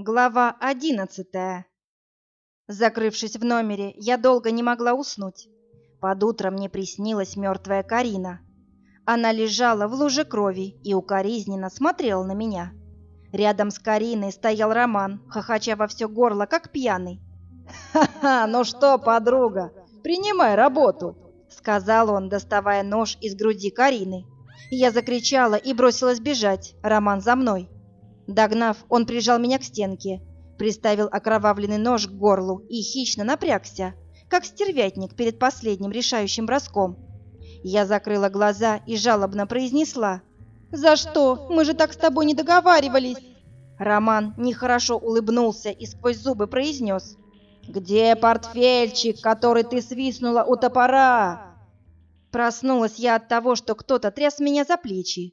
Глава одиннадцатая. Закрывшись в номере, я долго не могла уснуть. Под утро мне приснилась мертвая Карина. Она лежала в луже крови и укоризненно смотрела на меня. Рядом с Кариной стоял Роман, хохоча во все горло, как пьяный. «Ха-ха, ну что, подруга, принимай работу!» Сказал он, доставая нож из груди Карины. Я закричала и бросилась бежать, Роман за мной. Догнав, он прижал меня к стенке, приставил окровавленный нож к горлу и хищно напрягся, как стервятник перед последним решающим броском. Я закрыла глаза и жалобно произнесла. «За что? Мы же так с тобой не договаривались!» Роман нехорошо улыбнулся и сквозь зубы произнес. «Где портфельчик, который ты свистнула у топора?» Проснулась я от того, что кто-то тряс меня за плечи.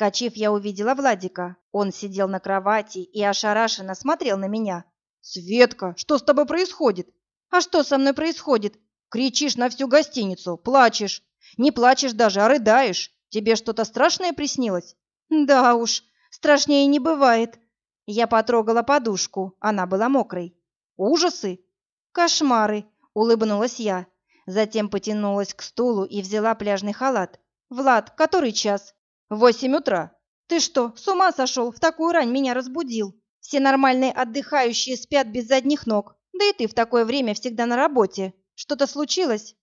Вскочив, я увидела Владика. Он сидел на кровати и ошарашенно смотрел на меня. «Светка, что с тобой происходит?» «А что со мной происходит?» «Кричишь на всю гостиницу, плачешь. Не плачешь даже, а рыдаешь. Тебе что-то страшное приснилось?» «Да уж, страшнее не бывает». Я потрогала подушку, она была мокрой. «Ужасы?» «Кошмары», — улыбнулась я. Затем потянулась к стулу и взяла пляжный халат. «Влад, который час?» «Восемь утра». «Ты что, с ума сошел? В такую рань меня разбудил. Все нормальные отдыхающие спят без задних ног. Да и ты в такое время всегда на работе. Что-то случилось?»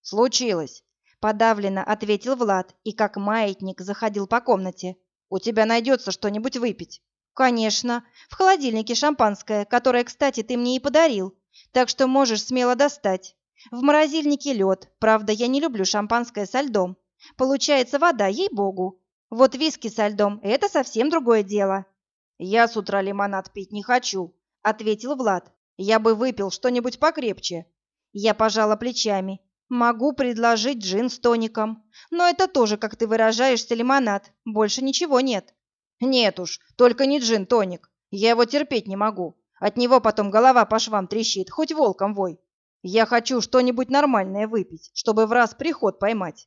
«Случилось», — подавленно ответил Влад и как маятник заходил по комнате. «У тебя найдется что-нибудь выпить?» «Конечно. В холодильнике шампанское, которое, кстати, ты мне и подарил. Так что можешь смело достать. В морозильнике лед. Правда, я не люблю шампанское со льдом. Получается вода, ей-богу. Вот виски со льдом – это совсем другое дело. «Я с утра лимонад пить не хочу», – ответил Влад. «Я бы выпил что-нибудь покрепче». Я пожала плечами. «Могу предложить джин с тоником. Но это тоже, как ты выражаешься, лимонад. Больше ничего нет». «Нет уж, только не джин-тоник. Я его терпеть не могу. От него потом голова по швам трещит, хоть волком вой. Я хочу что-нибудь нормальное выпить, чтобы в раз приход поймать».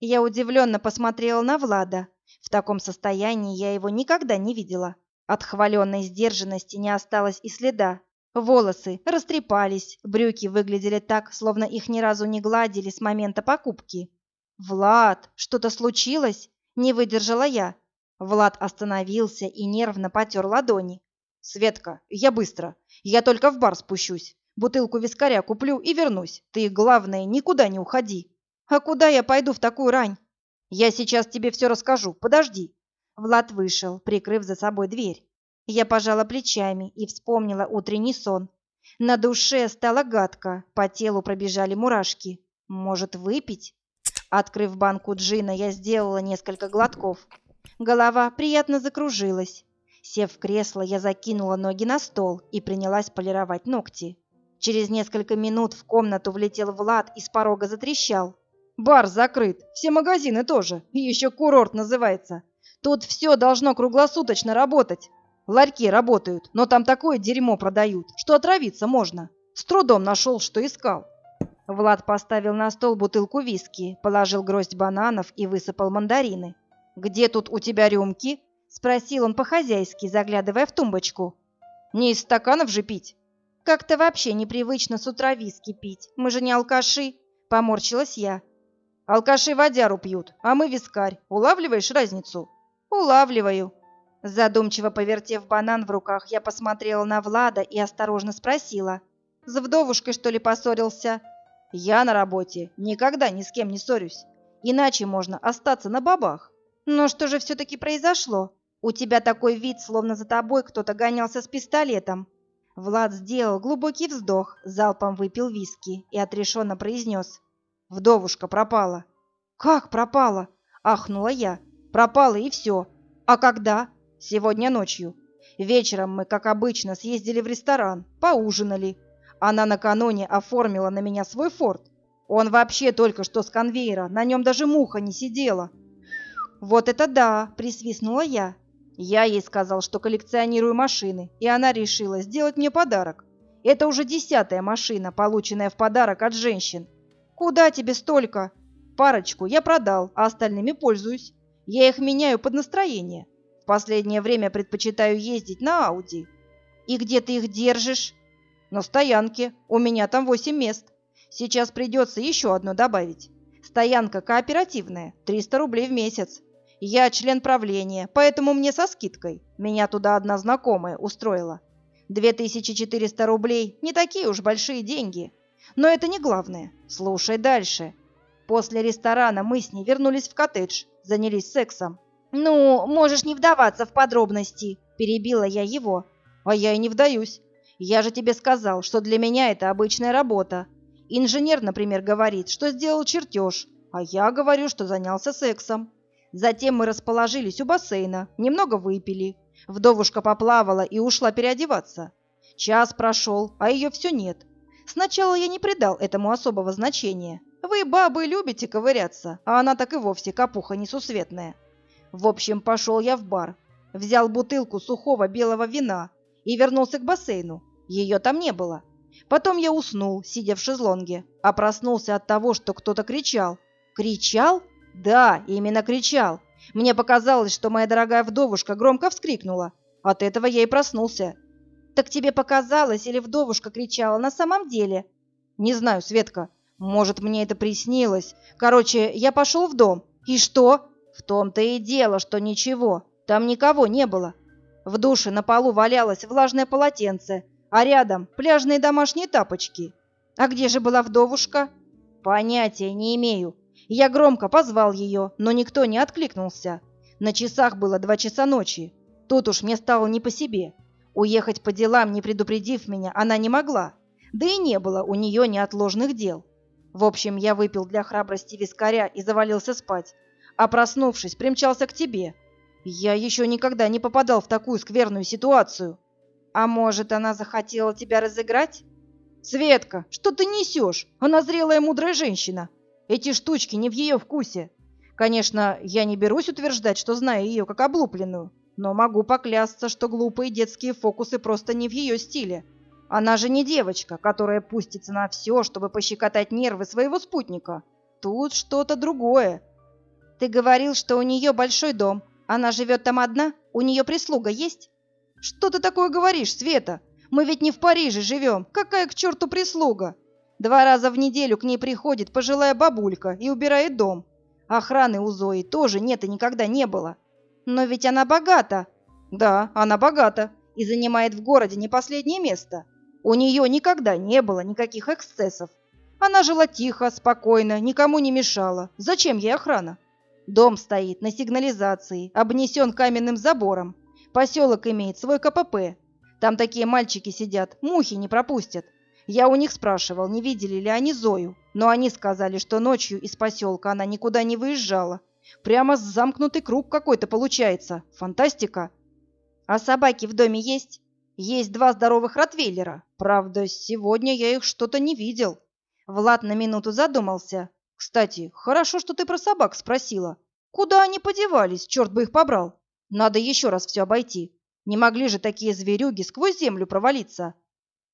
Я удивленно посмотрела на Влада. В таком состоянии я его никогда не видела. От хваленной сдержанности не осталось и следа. Волосы растрепались, брюки выглядели так, словно их ни разу не гладили с момента покупки. «Влад, что-то случилось?» – не выдержала я. Влад остановился и нервно потер ладони. «Светка, я быстро. Я только в бар спущусь. Бутылку вискаря куплю и вернусь. Ты, главное, никуда не уходи». «А куда я пойду в такую рань?» «Я сейчас тебе все расскажу. Подожди». Влад вышел, прикрыв за собой дверь. Я пожала плечами и вспомнила утренний сон. На душе стало гадко, по телу пробежали мурашки. Может, выпить? Открыв банку джина, я сделала несколько глотков. Голова приятно закружилась. Сев в кресло, я закинула ноги на стол и принялась полировать ногти. Через несколько минут в комнату влетел Влад и с порога затрещал. Бар закрыт, все магазины тоже, и еще курорт называется. Тут все должно круглосуточно работать. Ларьки работают, но там такое дерьмо продают, что отравиться можно. С трудом нашел, что искал. Влад поставил на стол бутылку виски, положил гроздь бананов и высыпал мандарины. «Где тут у тебя рюмки?» – спросил он по-хозяйски, заглядывая в тумбочку. «Не из стаканов же пить». «Как-то вообще непривычно с утра виски пить. Мы же не алкаши», – поморщилась я. Алкаши водяру пьют, а мы вискарь. Улавливаешь разницу? Улавливаю. Задумчиво повертев банан в руках, я посмотрела на Влада и осторожно спросила. С вдовушкой, что ли, поссорился? Я на работе. Никогда ни с кем не ссорюсь. Иначе можно остаться на бабах. Но что же все-таки произошло? У тебя такой вид, словно за тобой кто-то гонялся с пистолетом. Влад сделал глубокий вздох, залпом выпил виски и отрешенно произнес. Вдовушка пропала. Как пропала? Ахнула я. Пропала и все. А когда? Сегодня ночью. Вечером мы, как обычно, съездили в ресторан, поужинали. Она накануне оформила на меня свой форт. Он вообще только что с конвейера, на нем даже муха не сидела. Вот это да, присвистнула я. Я ей сказал, что коллекционирую машины, и она решила сделать мне подарок. Это уже десятая машина, полученная в подарок от женщин. Куда тебе столько? Парочку я продал, а остальными пользуюсь. Я их меняю под настроение. В последнее время предпочитаю ездить на Ауди. И где ты их держишь? На стоянке. У меня там восемь мест. Сейчас придется еще одно добавить. Стоянка кооперативная, 300 рублей в месяц. Я член правления, поэтому мне со скидкой. Меня туда одна знакомая устроила. 2400 рублей – не такие уж большие деньги. Но это не главное. Слушай дальше. После ресторана мы с ней вернулись в коттедж, занялись сексом. «Ну, можешь не вдаваться в подробности», – перебила я его. «А я и не вдаюсь. Я же тебе сказал, что для меня это обычная работа. Инженер, например, говорит, что сделал чертеж, а я говорю, что занялся сексом. Затем мы расположились у бассейна, немного выпили. Вдовушка поплавала и ушла переодеваться. Час прошел, а ее все нет. Сначала я не придал этому особого значения. Вы, бабы, любите ковыряться, а она так и вовсе капуха несусветная. В общем, пошел я в бар, взял бутылку сухого белого вина и вернулся к бассейну. Ее там не было. Потом я уснул, сидя в шезлонге, а проснулся от того, что кто-то кричал. Кричал? Да, именно кричал. Мне показалось, что моя дорогая вдовушка громко вскрикнула. От этого я и проснулся. Так тебе показалось, или вдовушка кричала на самом деле? Не знаю, Светка. Может, мне это приснилось. Короче, я пошел в дом. И что? В том-то и дело, что ничего. Там никого не было. В душе на полу валялось влажное полотенце, а рядом пляжные домашние тапочки. А где же была вдовушка? Понятия не имею. Я громко позвал ее, но никто не откликнулся. На часах было два часа ночи. Тут уж мне стало не по себе. Уехать по делам, не предупредив меня, она не могла. Да и не было у нее неотложных дел. В общем, я выпил для храбрости вискаря и завалился спать. А проснувшись, примчался к тебе. Я еще никогда не попадал в такую скверную ситуацию. А может, она захотела тебя разыграть? Светка, что ты несешь? Она зрелая мудрая женщина. Эти штучки не в ее вкусе. Конечно, я не берусь утверждать, что знаю ее как облупленную, но могу поклясться, что глупые детские фокусы просто не в ее стиле. Она же не девочка, которая пустится на все, чтобы пощекотать нервы своего спутника. Тут что-то другое. Ты говорил, что у нее большой дом. Она живет там одна? У нее прислуга есть? Что ты такое говоришь, Света? Мы ведь не в Париже живем. Какая к черту прислуга? Два раза в неделю к ней приходит пожилая бабулька и убирает дом. Охраны у Зои тоже нет и никогда не было. Но ведь она богата. Да, она богата и занимает в городе не последнее место. У нее никогда не было никаких эксцессов. Она жила тихо, спокойно, никому не мешала. Зачем ей охрана? Дом стоит на сигнализации, обнесен каменным забором. Поселок имеет свой КПП. Там такие мальчики сидят, мухи не пропустят. Я у них спрашивал, не видели ли они Зою, но они сказали, что ночью из поселка она никуда не выезжала. Прямо замкнутый круг какой-то получается. Фантастика. А собаки в доме есть? Есть два здоровых ротвейлера. Правда, сегодня я их что-то не видел. Влад на минуту задумался. Кстати, хорошо, что ты про собак спросила. Куда они подевались, черт бы их побрал? Надо еще раз все обойти. Не могли же такие зверюги сквозь землю провалиться.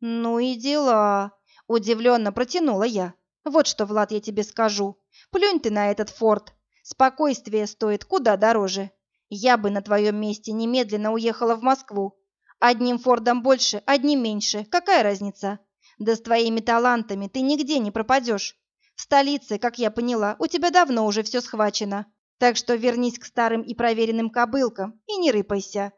Ну и дела. Удивленно протянула я. Вот что, Влад, я тебе скажу. Плюнь ты на этот форт. Спокойствие стоит куда дороже. Я бы на твоем месте немедленно уехала в Москву. Одним фордом больше, одним меньше. Какая разница? Да с твоими талантами ты нигде не пропадешь. В столице, как я поняла, у тебя давно уже все схвачено. Так что вернись к старым и проверенным кобылкам и не рыпайся.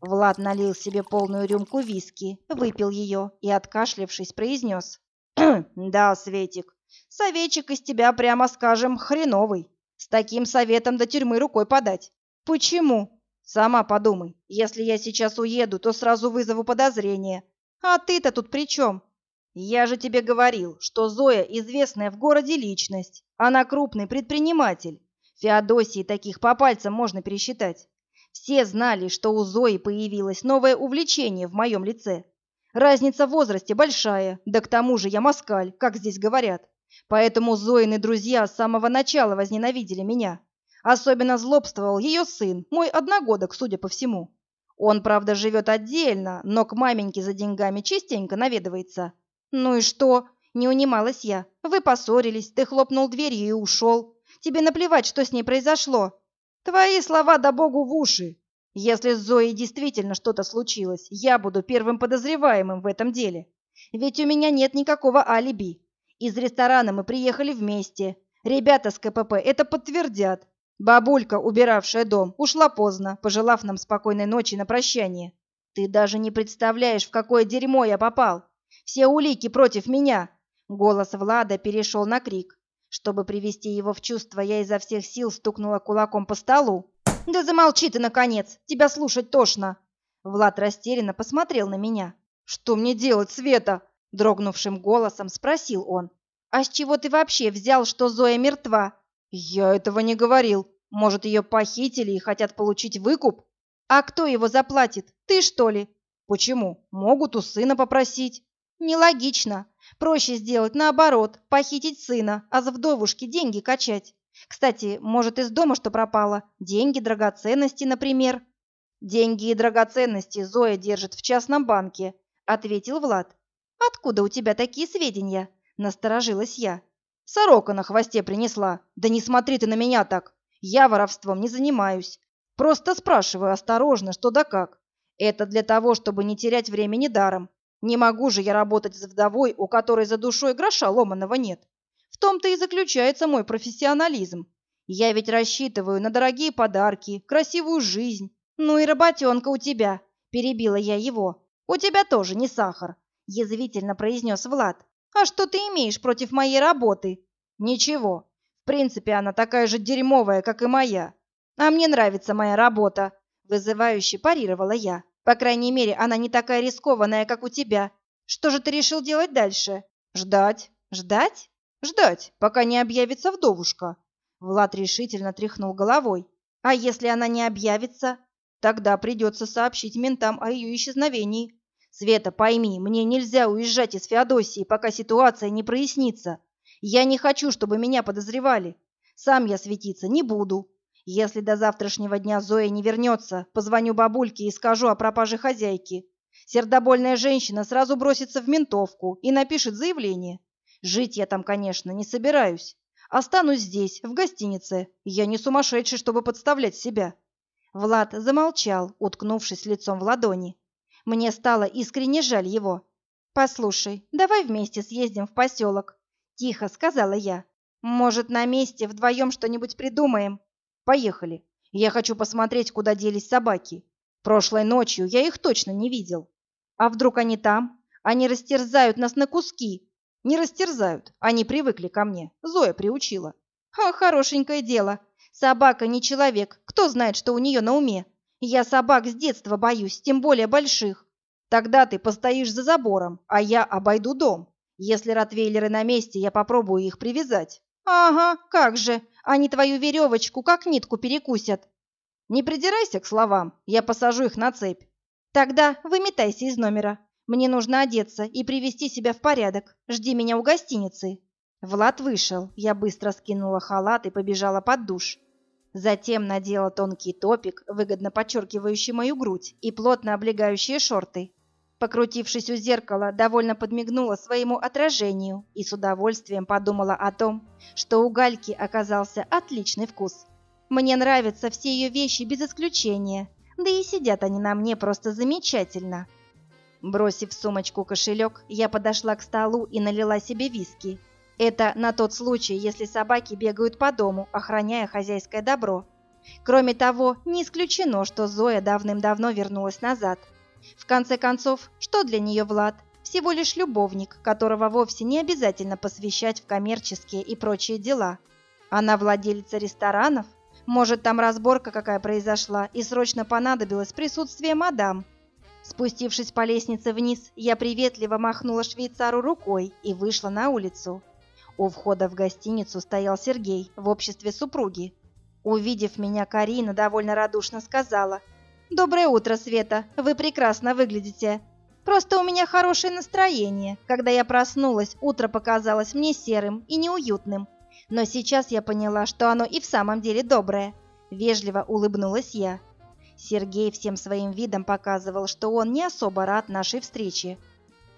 Влад налил себе полную рюмку виски, выпил ее и, откашлявшись, произнес. «Да, Светик, советчик из тебя, прямо скажем, хреновый. С таким советом до тюрьмы рукой подать. Почему? Сама подумай. Если я сейчас уеду, то сразу вызову подозрение. А ты-то тут при чем? Я же тебе говорил, что Зоя известная в городе личность. Она крупный предприниматель. Феодосии таких по пальцам можно пересчитать. Все знали, что у Зои появилось новое увлечение в моем лице. Разница в возрасте большая, да к тому же я москаль, как здесь говорят. Поэтому Зоины друзья с самого начала возненавидели меня. Особенно злобствовал ее сын, мой одногодок, судя по всему. Он, правда, живет отдельно, но к маменьке за деньгами частенько наведывается. Ну и что? Не унималась я. Вы поссорились, ты хлопнул дверью и ушел. Тебе наплевать, что с ней произошло. Твои слова да богу в уши. Если с Зоей действительно что-то случилось, я буду первым подозреваемым в этом деле. Ведь у меня нет никакого алиби. Из ресторана мы приехали вместе. Ребята с КПП это подтвердят. Бабулька, убиравшая дом, ушла поздно, пожелав нам спокойной ночи на прощание. Ты даже не представляешь, в какое дерьмо я попал. Все улики против меня. Голос Влада перешел на крик. Чтобы привести его в чувство, я изо всех сил стукнула кулаком по столу. «Да замолчи ты, наконец! Тебя слушать тошно!» Влад растерянно посмотрел на меня. «Что мне делать, Света?» Дрогнувшим голосом спросил он. «А с чего ты вообще взял, что Зоя мертва?» «Я этого не говорил. Может, ее похитили и хотят получить выкуп?» «А кто его заплатит? Ты, что ли?» «Почему? Могут у сына попросить». «Нелогично. Проще сделать наоборот, похитить сына, а за вдовушки деньги качать. Кстати, может, из дома что пропало? Деньги, драгоценности, например?» «Деньги и драгоценности Зоя держит в частном банке», — ответил Влад. «Откуда у тебя такие сведения?» — насторожилась я. «Сорока на хвосте принесла. Да не смотри ты на меня так. Я воровством не занимаюсь. Просто спрашиваю осторожно, что да как. Это для того, чтобы не терять времени даром. Не могу же я работать с вдовой, у которой за душой гроша ломаного нет. В том-то и заключается мой профессионализм. Я ведь рассчитываю на дорогие подарки, красивую жизнь. Ну и работенка у тебя, перебила я его. У тебя тоже не сахар, язвительно произнес Влад. А что ты имеешь против моей работы? Ничего. В принципе, она такая же дерьмовая, как и моя. А мне нравится моя работа, вызывающе парировала я. По крайней мере, она не такая рискованная, как у тебя. Что же ты решил делать дальше? Ждать. Ждать? Ждать, пока не объявится вдовушка. Влад решительно тряхнул головой. А если она не объявится? Тогда придется сообщить ментам о ее исчезновении. Света, пойми, мне нельзя уезжать из Феодосии, пока ситуация не прояснится. Я не хочу, чтобы меня подозревали. Сам я светиться не буду. Если до завтрашнего дня Зоя не вернется, позвоню бабульке и скажу о пропаже хозяйки. Сердобольная женщина сразу бросится в ментовку и напишет заявление. Жить я там, конечно, не собираюсь. Останусь здесь, в гостинице. Я не сумасшедший, чтобы подставлять себя. Влад замолчал, уткнувшись лицом в ладони. Мне стало искренне жаль его. «Послушай, давай вместе съездим в поселок», — тихо сказала я. «Может, на месте вдвоем что-нибудь придумаем?» «Поехали. Я хочу посмотреть, куда делись собаки. Прошлой ночью я их точно не видел. А вдруг они там? Они растерзают нас на куски, не растерзают, они привыкли ко мне. Зоя приучила. А, хорошенькое дело. Собака не человек, кто знает, что у нее на уме. Я собак с детства боюсь, тем более больших. Тогда ты постоишь за забором, а я обойду дом. Если ротвейлеры на месте, я попробую их привязать. Ага, как же, они твою веревочку как нитку перекусят. Не придирайся к словам, я посажу их на цепь. Тогда выметайся из номера. Мне нужно одеться и привести себя в порядок. Жди меня у гостиницы. Влад вышел. Я быстро скинула халат и побежала под душ. Затем надела тонкий топик, выгодно подчеркивающий мою грудь, и плотно облегающие шорты. Покрутившись у зеркала, довольно подмигнула своему отражению и с удовольствием подумала о том, что у Гальки оказался отличный вкус. Мне нравятся все ее вещи без исключения, да и сидят они на мне просто замечательно. Бросив в сумочку кошелек, я подошла к столу и налила себе виски. Это на тот случай, если собаки бегают по дому, охраняя хозяйское добро. Кроме того, не исключено, что Зоя давным-давно вернулась назад. В конце концов, что для нее Влад? Всего лишь любовник, которого вовсе не обязательно посвящать в коммерческие и прочие дела. Она владелица ресторанов? Может, там разборка какая произошла, и срочно понадобилось присутствие мадам, Спустившись по лестнице вниз, я приветливо махнула швейцару рукой и вышла на улицу. У входа в гостиницу стоял Сергей в обществе супруги. Увидев меня, Карина довольно радушно сказала. «Доброе утро, Света, вы прекрасно выглядите. Просто у меня хорошее настроение. Когда я проснулась, утро показалось мне серым и неуютным. Но сейчас я поняла, что оно и в самом деле доброе». Вежливо улыбнулась я. Сергей всем своим видом показывал, что он не особо рад нашей встрече.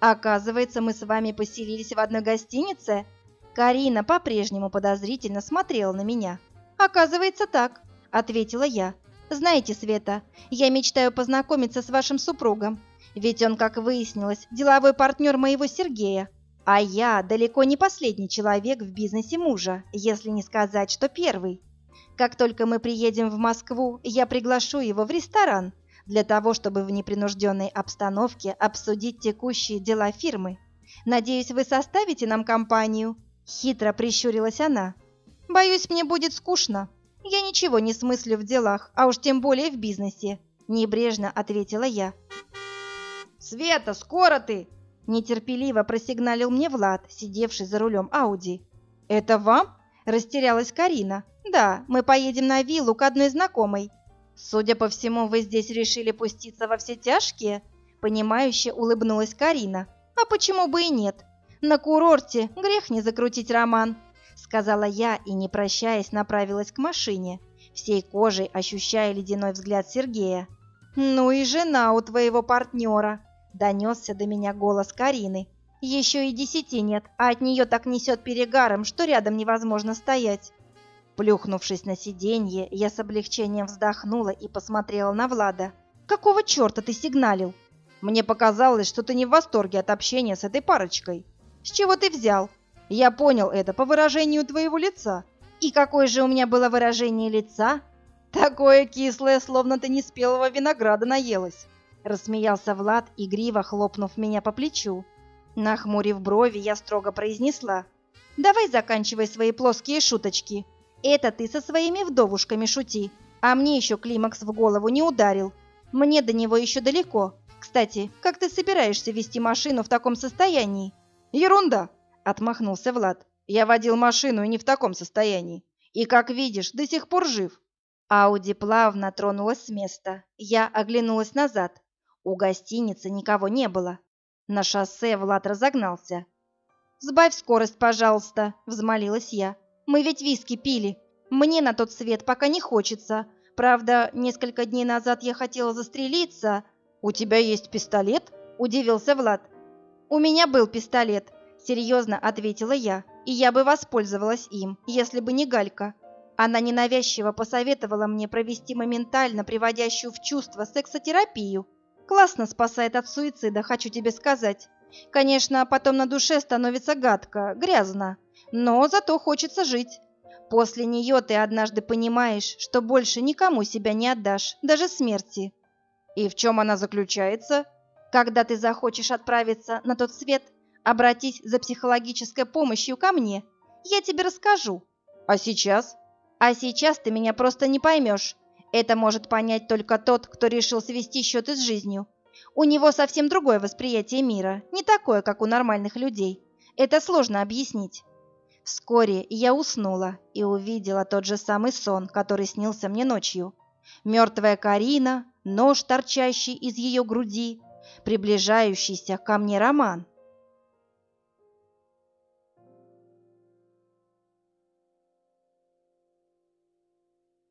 «Оказывается, мы с вами поселились в одной гостинице?» Карина по-прежнему подозрительно смотрела на меня. «Оказывается, так», — ответила я. Знаете, Света, я мечтаю познакомиться с вашим супругом, ведь он, как выяснилось, деловой партнер моего Сергея. А я далеко не последний человек в бизнесе мужа, если не сказать, что первый. Как только мы приедем в Москву, я приглашу его в ресторан для того, чтобы в непринужденной обстановке обсудить текущие дела фирмы. Надеюсь, вы составите нам компанию?» Хитро прищурилась она. «Боюсь, мне будет скучно. Я ничего не смыслю в делах, а уж тем более в бизнесе», небрежно ответила я. «Света, скоро ты!» Нетерпеливо просигналил мне Влад, сидевший за рулем Ауди. «Это вам?» – растерялась Карина. «Да, мы поедем на виллу к одной знакомой». «Судя по всему, вы здесь решили пуститься во все тяжкие?» Понимающе улыбнулась Карина. «А почему бы и нет? На курорте грех не закрутить роман», сказала я и, не прощаясь, направилась к машине, всей кожей ощущая ледяной взгляд Сергея. «Ну и жена у твоего партнера», Донесся до меня голос Карины. Еще и десяти нет, а от нее так несет перегаром, что рядом невозможно стоять. Плюхнувшись на сиденье, я с облегчением вздохнула и посмотрела на Влада. «Какого черта ты сигналил?» «Мне показалось, что ты не в восторге от общения с этой парочкой». «С чего ты взял?» «Я понял это по выражению твоего лица». «И какое же у меня было выражение лица?» «Такое кислое, словно ты неспелого винограда наелась». Рассмеялся Влад, игриво хлопнув меня по плечу. Нахмурив брови, я строго произнесла. «Давай заканчивай свои плоские шуточки. Это ты со своими вдовушками шути, а мне еще климакс в голову не ударил. Мне до него еще далеко. Кстати, как ты собираешься вести машину в таком состоянии?» «Ерунда!» — отмахнулся Влад. «Я водил машину и не в таком состоянии. И, как видишь, до сих пор жив». Ауди плавно тронулась с места. Я оглянулась назад. У гостиницы никого не было. На шоссе Влад разогнался. «Сбавь скорость, пожалуйста», — взмолилась я. «Мы ведь виски пили. Мне на тот свет пока не хочется. Правда, несколько дней назад я хотела застрелиться». «У тебя есть пистолет?» — удивился Влад. «У меня был пистолет», — серьезно ответила я. «И я бы воспользовалась им, если бы не Галька». Она ненавязчиво посоветовала мне провести моментально приводящую в чувство сексотерапию. Классно спасает от суицида, хочу тебе сказать. Конечно, потом на душе становится гадко, грязно, но зато хочется жить. После нее ты однажды понимаешь, что больше никому себя не отдашь, даже смерти. И в чем она заключается? Когда ты захочешь отправиться на тот свет, обратись за психологической помощью ко мне. Я тебе расскажу. А сейчас? А сейчас ты меня просто не поймешь. Это может понять только тот, кто решил свести счеты с жизнью. У него совсем другое восприятие мира, не такое, как у нормальных людей. Это сложно объяснить. Вскоре я уснула и увидела тот же самый сон, который снился мне ночью. Мертвая Карина, нож, торчащий из ее груди, приближающийся ко мне Роман.